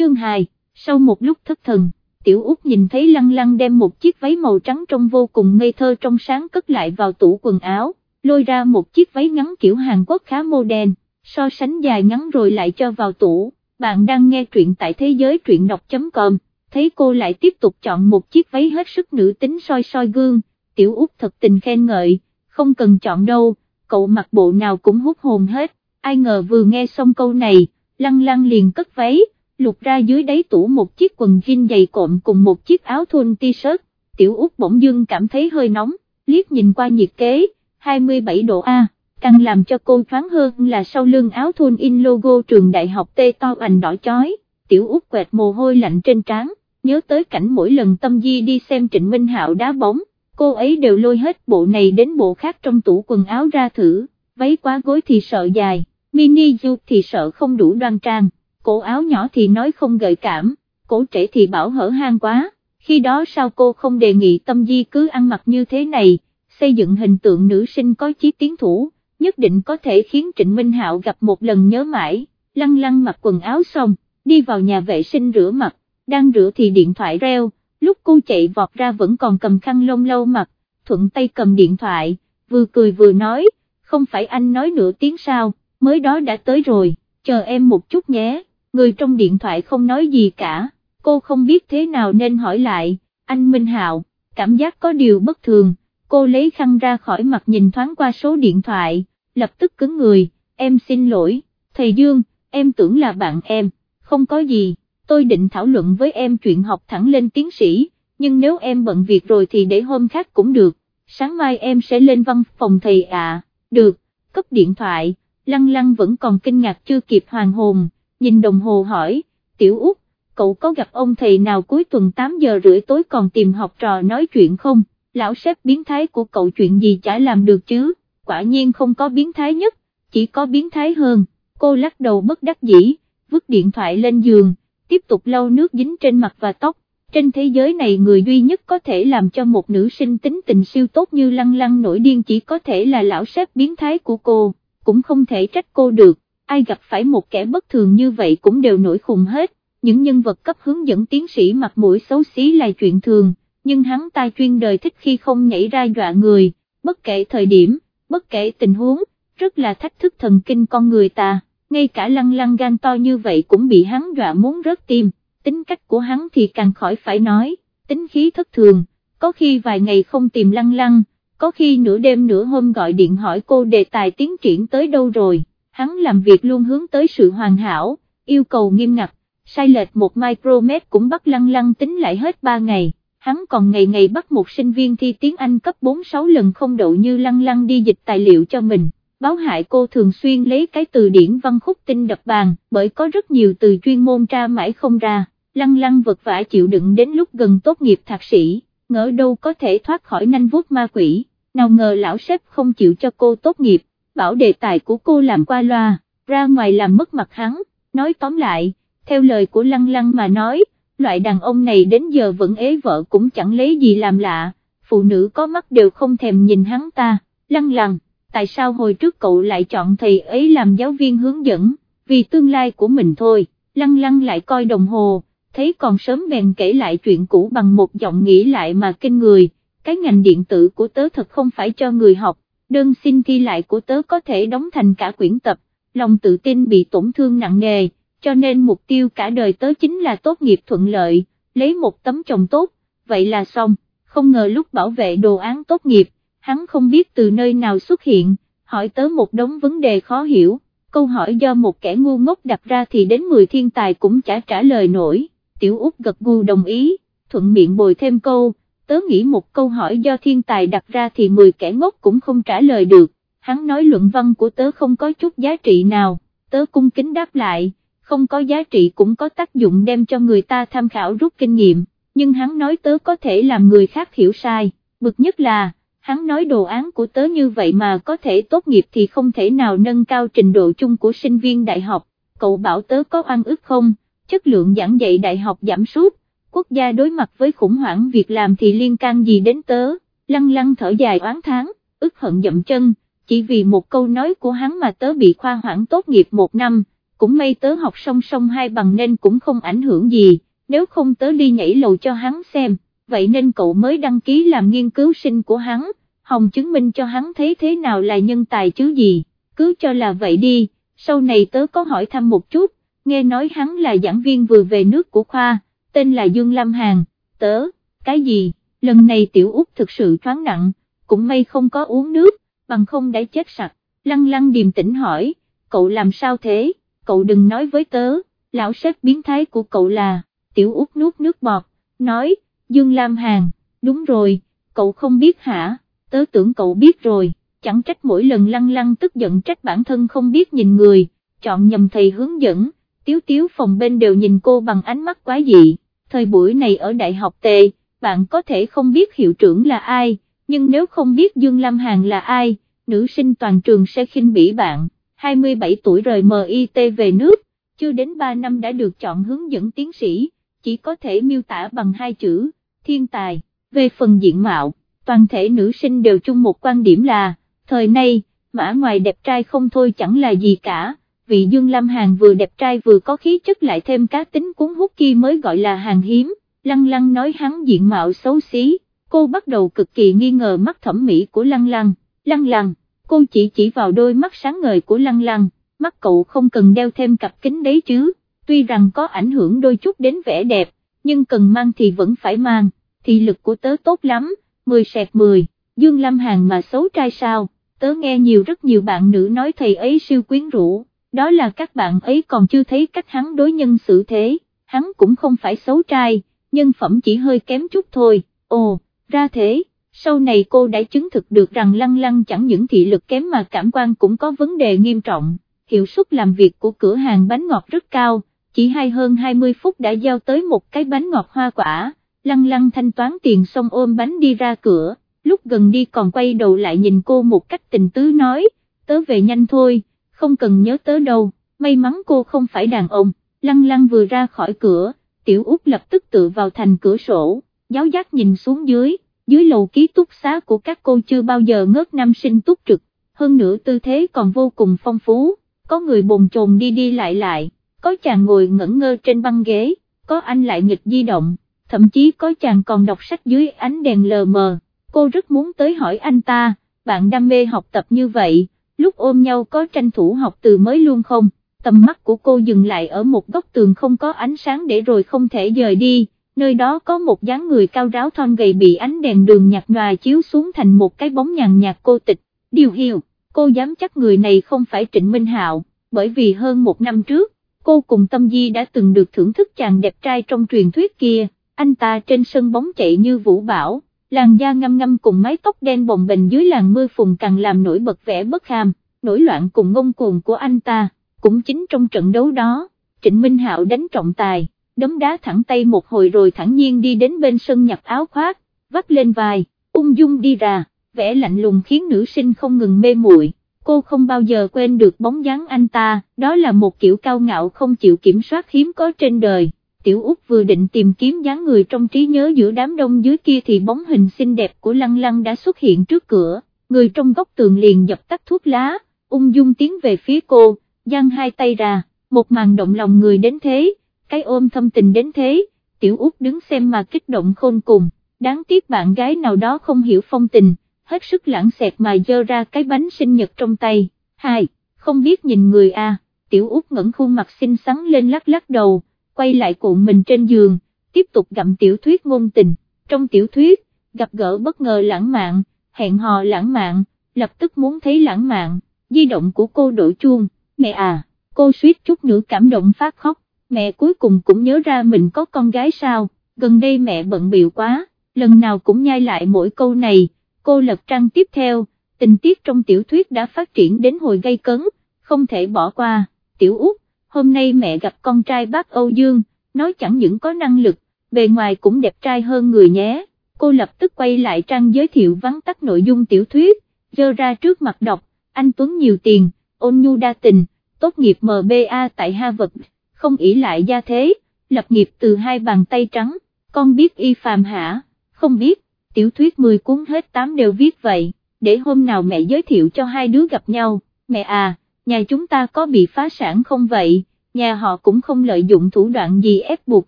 chương 2, sau một lúc thất thần, tiểu út nhìn thấy lăng lăng đem một chiếc váy màu trắng trong vô cùng ngây thơ trong sáng cất lại vào tủ quần áo, lôi ra một chiếc váy ngắn kiểu Hàn Quốc khá mô đen, so sánh dài ngắn rồi lại cho vào tủ, bạn đang nghe truyện tại thế giới truyện đọc.com, thấy cô lại tiếp tục chọn một chiếc váy hết sức nữ tính soi soi gương, tiểu út thật tình khen ngợi, không cần chọn đâu, cậu mặc bộ nào cũng hút hồn hết, ai ngờ vừa nghe xong câu này, lăng lăng liền cất váy, lục ra dưới đáy tủ một chiếc quần jean dày cộm cùng một chiếc áo thun t-shirt, tiểu út bỗng dưng cảm thấy hơi nóng, liếc nhìn qua nhiệt kế, 27 độ A, càng làm cho cô thoáng hơn là sau lưng áo thun in logo trường đại học tê to ảnh đỏ chói, tiểu út quẹt mồ hôi lạnh trên trán, nhớ tới cảnh mỗi lần tâm di đi xem Trịnh Minh Hạo đá bóng, cô ấy đều lôi hết bộ này đến bộ khác trong tủ quần áo ra thử, váy quá gối thì sợ dài, mini du thì sợ không đủ đoan trang, cổ áo nhỏ thì nói không gợi cảm, cổ trễ thì bảo hở hang quá, khi đó sao cô không đề nghị tâm di cứ ăn mặc như thế này, xây dựng hình tượng nữ sinh có chí tiến thủ, nhất định có thể khiến Trịnh Minh Hạo gặp một lần nhớ mãi, lăng lăng mặc quần áo xong, đi vào nhà vệ sinh rửa mặt, đang rửa thì điện thoại reo, lúc cô chạy vọt ra vẫn còn cầm khăn lông lâu mặt, thuận tay cầm điện thoại, vừa cười vừa nói, không phải anh nói nửa tiếng sao, mới đó đã tới rồi, chờ em một chút nhé, người trong điện thoại không nói gì cả, cô không biết thế nào nên hỏi lại, anh Minh Hạo, cảm giác có điều bất thường, cô lấy khăn ra khỏi mặt nhìn thoáng qua số điện thoại, lập tức cứng người, em xin lỗi, thầy Dương, em tưởng là bạn em, không có gì, tôi định thảo luận với em chuyện học thẳng lên tiến sĩ, nhưng nếu em bận việc rồi thì để hôm khác cũng được, sáng mai em sẽ lên văn phòng thầy ạ, được, cấp điện thoại, lăng lăng vẫn còn kinh ngạc chưa kịp hoàn hồn, nhìn đồng hồ hỏi, tiểu út, cậu có gặp ông thầy nào cuối tuần 8 giờ rưỡi tối còn tìm học trò nói chuyện không, lão sếp biến thái của cậu chuyện gì chả làm được chứ, quả nhiên không có biến thái nhất, chỉ có biến thái hơn, cô lắc đầu bất đắc dĩ, vứt điện thoại lên giường, tiếp tục lau nước dính trên mặt và tóc, trên thế giới này người duy nhất có thể làm cho một nữ sinh tính tình siêu tốt như lăng lăng nổi điên chỉ có thể là lão sếp biến thái của cô, cũng không thể trách cô được, ai gặp phải một kẻ bất thường như vậy cũng đều nổi khùng hết, những nhân vật cấp hướng dẫn tiến sĩ mặt mũi xấu xí là chuyện thường, nhưng hắn ta chuyên đời thích khi không nhảy ra dọa người, bất kể thời điểm, bất kể tình huống, rất là thách thức thần kinh con người ta. Ngay cả lăng lăng gan to như vậy cũng bị hắn dọa muốn rớt tim, tính cách của hắn thì càng khỏi phải nói, tính khí thất thường, có khi vài ngày không tìm lăng lăng, có khi nửa đêm nửa hôm gọi điện hỏi cô đề tài tiến triển tới đâu rồi, hắn làm việc luôn hướng tới sự hoàn hảo, yêu cầu nghiêm ngặt, sai lệch một micromet cũng bắt lăng lăng tính lại hết 3 ngày, hắn còn ngày ngày bắt một sinh viên thi tiếng Anh cấp 4-6 lần không đậu như lăng lăng đi dịch tài liệu cho mình. Báo hại cô thường xuyên lấy cái từ điển văn khúc tinh đập bàn, bởi có rất nhiều từ chuyên môn tra mãi không ra, lăng lăng vật vả chịu đựng đến lúc gần tốt nghiệp thạc sĩ, ngỡ đâu có thể thoát khỏi nanh vuốt ma quỷ, nào ngờ lão sếp không chịu cho cô tốt nghiệp, bảo đề tài của cô làm qua loa, ra ngoài làm mất mặt hắn, nói tóm lại, theo lời của lăng lăng mà nói, loại đàn ông này đến giờ vẫn ế vợ cũng chẳng lấy gì làm lạ, phụ nữ có mắt đều không thèm nhìn hắn ta, lăng lăng tại sao hồi trước cậu lại chọn thầy ấy làm giáo viên hướng dẫn, vì tương lai của mình thôi, lăng lăng lại coi đồng hồ, thấy còn sớm bèn kể lại chuyện cũ bằng một giọng nghĩ lại mà kinh người, cái ngành điện tử của tớ thật không phải cho người học, đơn xin thi lại của tớ có thể đóng thành cả quyển tập, lòng tự tin bị tổn thương nặng nề, cho nên mục tiêu cả đời tớ chính là tốt nghiệp thuận lợi, lấy một tấm chồng tốt, vậy là xong, không ngờ lúc bảo vệ đồ án tốt nghiệp, hắn không biết từ nơi nào xuất hiện, hỏi tớ một đống vấn đề khó hiểu, câu hỏi do một kẻ ngu ngốc đặt ra thì đến 10 thiên tài cũng chả trả lời nổi, tiểu út gật gù đồng ý, thuận miệng bồi thêm câu, tớ nghĩ một câu hỏi do thiên tài đặt ra thì 10 kẻ ngốc cũng không trả lời được, hắn nói luận văn của tớ không có chút giá trị nào, tớ cung kính đáp lại, không có giá trị cũng có tác dụng đem cho người ta tham khảo rút kinh nghiệm, nhưng hắn nói tớ có thể làm người khác hiểu sai, bực nhất là, hắn nói đồ án của tớ như vậy mà có thể tốt nghiệp thì không thể nào nâng cao trình độ chung của sinh viên đại học, cậu bảo tớ có oan ức không, chất lượng giảng dạy đại học giảm sút, quốc gia đối mặt với khủng hoảng việc làm thì liên can gì đến tớ, lăng lăng thở dài oán tháng, ức hận dậm chân, chỉ vì một câu nói của hắn mà tớ bị khoa hoảng tốt nghiệp một năm, cũng may tớ học song song hai bằng nên cũng không ảnh hưởng gì, nếu không tớ đi nhảy lầu cho hắn xem, vậy nên cậu mới đăng ký làm nghiên cứu sinh của hắn, Hồng chứng minh cho hắn thấy thế nào là nhân tài chứ gì, cứ cho là vậy đi, sau này tớ có hỏi thăm một chút, nghe nói hắn là giảng viên vừa về nước của khoa, tên là Dương Lam Hàn, tớ, cái gì, lần này tiểu út thực sự thoáng nặng, cũng may không có uống nước, bằng không đã chết sặc, lăng lăng điềm tĩnh hỏi, cậu làm sao thế, cậu đừng nói với tớ, lão sếp biến thái của cậu là, tiểu út nuốt nước bọt, nói, Dương Lam Hàn, đúng rồi, cậu không biết hả, tớ tưởng cậu biết rồi, chẳng trách mỗi lần lăng lăng tức giận trách bản thân không biết nhìn người, chọn nhầm thầy hướng dẫn, tiếu tiếu phòng bên đều nhìn cô bằng ánh mắt quá dị, thời buổi này ở đại học tề, bạn có thể không biết hiệu trưởng là ai, nhưng nếu không biết Dương Lam Hàn là ai, nữ sinh toàn trường sẽ khinh bỉ bạn, 27 tuổi rời MIT về nước, chưa đến 3 năm đã được chọn hướng dẫn tiến sĩ, chỉ có thể miêu tả bằng hai chữ, thiên tài, về phần diện mạo, toàn thể nữ sinh đều chung một quan điểm là, thời nay, mã ngoài đẹp trai không thôi chẳng là gì cả, vị Dương Lam Hàn vừa đẹp trai vừa có khí chất lại thêm cá tính cuốn hút kia mới gọi là hàng hiếm, lăng lăng nói hắn diện mạo xấu xí, cô bắt đầu cực kỳ nghi ngờ mắt thẩm mỹ của lăng lăng, lăng lăng, cô chỉ chỉ vào đôi mắt sáng ngời của lăng lăng, mắt cậu không cần đeo thêm cặp kính đấy chứ, tuy rằng có ảnh hưởng đôi chút đến vẻ đẹp, nhưng cần mang thì vẫn phải mang, thị lực của tớ tốt lắm, 10 sẹt 10, Dương Lam Hàn mà xấu trai sao, tớ nghe nhiều rất nhiều bạn nữ nói thầy ấy siêu quyến rũ, đó là các bạn ấy còn chưa thấy cách hắn đối nhân xử thế, hắn cũng không phải xấu trai, nhân phẩm chỉ hơi kém chút thôi, ồ, ra thế, sau này cô đã chứng thực được rằng lăng lăng chẳng những thị lực kém mà cảm quan cũng có vấn đề nghiêm trọng, hiệu suất làm việc của cửa hàng bánh ngọt rất cao, chỉ hay hơn 20 phút đã giao tới một cái bánh ngọt hoa quả, lăng lăng thanh toán tiền xong ôm bánh đi ra cửa, lúc gần đi còn quay đầu lại nhìn cô một cách tình tứ nói, tớ về nhanh thôi, không cần nhớ tớ đâu, may mắn cô không phải đàn ông, lăng lăng vừa ra khỏi cửa, tiểu út lập tức tự vào thành cửa sổ, giáo giác nhìn xuống dưới, dưới lầu ký túc xá của các cô chưa bao giờ ngớt năm sinh túc trực, hơn nữa tư thế còn vô cùng phong phú, có người bồn chồn đi đi lại lại, có chàng ngồi ngẩn ngơ trên băng ghế, có anh lại nghịch di động, thậm chí có chàng còn đọc sách dưới ánh đèn lờ mờ, cô rất muốn tới hỏi anh ta, bạn đam mê học tập như vậy, lúc ôm nhau có tranh thủ học từ mới luôn không, tầm mắt của cô dừng lại ở một góc tường không có ánh sáng để rồi không thể dời đi, nơi đó có một dáng người cao ráo thon gầy bị ánh đèn đường nhạt nhòa chiếu xuống thành một cái bóng nhàn nhạt cô tịch, điều hiệu, cô dám chắc người này không phải Trịnh Minh Hạo, bởi vì hơn một năm trước, cô cùng Tâm Di đã từng được thưởng thức chàng đẹp trai trong truyền thuyết kia, anh ta trên sân bóng chạy như vũ bảo, làn da ngâm ngâm cùng mái tóc đen bồng bềnh dưới làn mưa phùn càng làm nổi bật vẻ bất ham, nổi loạn cùng ngông cuồng của anh ta, cũng chính trong trận đấu đó, Trịnh Minh Hạo đánh trọng tài, đấm đá thẳng tay một hồi rồi thẳng nhiên đi đến bên sân nhặt áo khoác, vắt lên vai, ung dung đi ra, vẻ lạnh lùng khiến nữ sinh không ngừng mê muội. Cô không bao giờ quên được bóng dáng anh ta, đó là một kiểu cao ngạo không chịu kiểm soát hiếm có trên đời. Tiểu Úc vừa định tìm kiếm dáng người trong trí nhớ giữa đám đông dưới kia thì bóng hình xinh đẹp của Lăng Lăng đã xuất hiện trước cửa, người trong góc tường liền dập tắt thuốc lá, ung dung tiến về phía cô, giang hai tay ra, một màn động lòng người đến thế, cái ôm thâm tình đến thế, Tiểu Úc đứng xem mà kích động khôn cùng, đáng tiếc bạn gái nào đó không hiểu phong tình, hết sức lãng xẹt mà dơ ra cái bánh sinh nhật trong tay, hai, không biết nhìn người a. Tiểu Úc ngẩng khuôn mặt xinh xắn lên lắc lắc đầu, quay lại cuộn mình trên giường, tiếp tục gặm tiểu thuyết ngôn tình, trong tiểu thuyết, gặp gỡ bất ngờ lãng mạn, hẹn hò lãng mạn, lập tức muốn thấy lãng mạn, di động của cô đổ chuông, mẹ à, cô suýt chút nữa cảm động phát khóc, mẹ cuối cùng cũng nhớ ra mình có con gái sao, gần đây mẹ bận biểu quá, lần nào cũng nhai lại mỗi câu này, cô lật trang tiếp theo, tình tiết trong tiểu thuyết đã phát triển đến hồi gây cấn, không thể bỏ qua, tiểu út, hôm nay mẹ gặp con trai bác Âu Dương, nói chẳng những có năng lực, bề ngoài cũng đẹp trai hơn người nhé, cô lập tức quay lại trang giới thiệu vắn tắt nội dung tiểu thuyết, dơ ra trước mặt đọc, anh Tuấn nhiều tiền, ôn nhu đa tình, tốt nghiệp MBA tại Harvard, không ỷ lại gia thế, lập nghiệp từ hai bàn tay trắng, con biết y phàm hả, không biết, tiểu thuyết 10 cuốn hết 8 đều viết vậy, để hôm nào mẹ giới thiệu cho hai đứa gặp nhau, mẹ à, nhà chúng ta có bị phá sản không vậy, nhà họ cũng không lợi dụng thủ đoạn gì ép buộc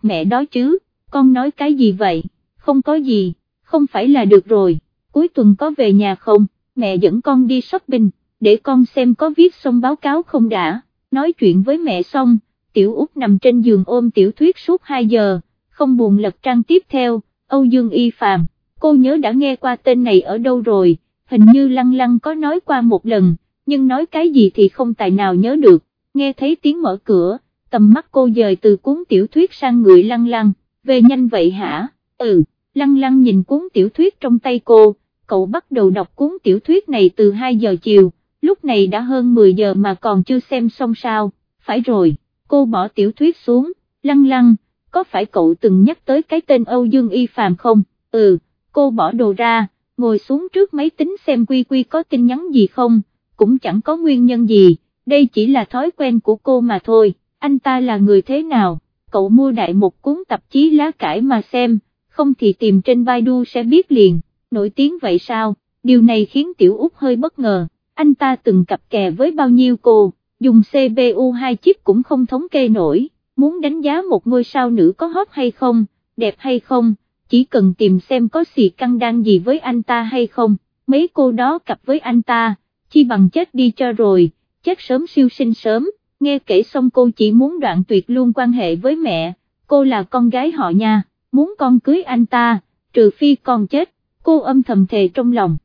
mẹ đó chứ, con nói cái gì vậy, không có gì, không phải là được rồi, cuối tuần có về nhà không, mẹ dẫn con đi shopping, để con xem có viết xong báo cáo không đã, nói chuyện với mẹ xong, tiểu út nằm trên giường ôm tiểu thuyết suốt 2 giờ, không buồn lật trang tiếp theo, Âu Dương Y Phạm, cô nhớ đã nghe qua tên này ở đâu rồi, hình như lăng lăng có nói qua một lần, nhưng nói cái gì thì không tài nào nhớ được, nghe thấy tiếng mở cửa, tầm mắt cô dời từ cuốn tiểu thuyết sang người lăng lăng, về nhanh vậy hả, ừ, lăng lăng nhìn cuốn tiểu thuyết trong tay cô, cậu bắt đầu đọc cuốn tiểu thuyết này từ 2 giờ chiều, lúc này đã hơn 10 giờ mà còn chưa xem xong sao, phải rồi, cô bỏ tiểu thuyết xuống, lăng lăng, có phải cậu từng nhắc tới cái tên Âu Dương Y Phạm không, ừ, cô bỏ đồ ra, ngồi xuống trước máy tính xem quy quy có tin nhắn gì không, cũng chẳng có nguyên nhân gì, đây chỉ là thói quen của cô mà thôi, anh ta là người thế nào, cậu mua đại một cuốn tạp chí lá cải mà xem, không thì tìm trên Baidu sẽ biết liền, nổi tiếng vậy sao, điều này khiến Tiểu Úc hơi bất ngờ, anh ta từng cặp kè với bao nhiêu cô, dùng CPU 2 chip cũng không thống kê nổi, muốn đánh giá một ngôi sao nữ có hot hay không, đẹp hay không, chỉ cần tìm xem có xì căng đan gì với anh ta hay không, mấy cô đó cặp với anh ta, chi bằng chết đi cho rồi, chết sớm siêu sinh sớm, nghe kể xong cô chỉ muốn đoạn tuyệt luôn quan hệ với mẹ, cô là con gái họ nha, muốn con cưới anh ta, trừ phi con chết, cô âm thầm thề trong lòng.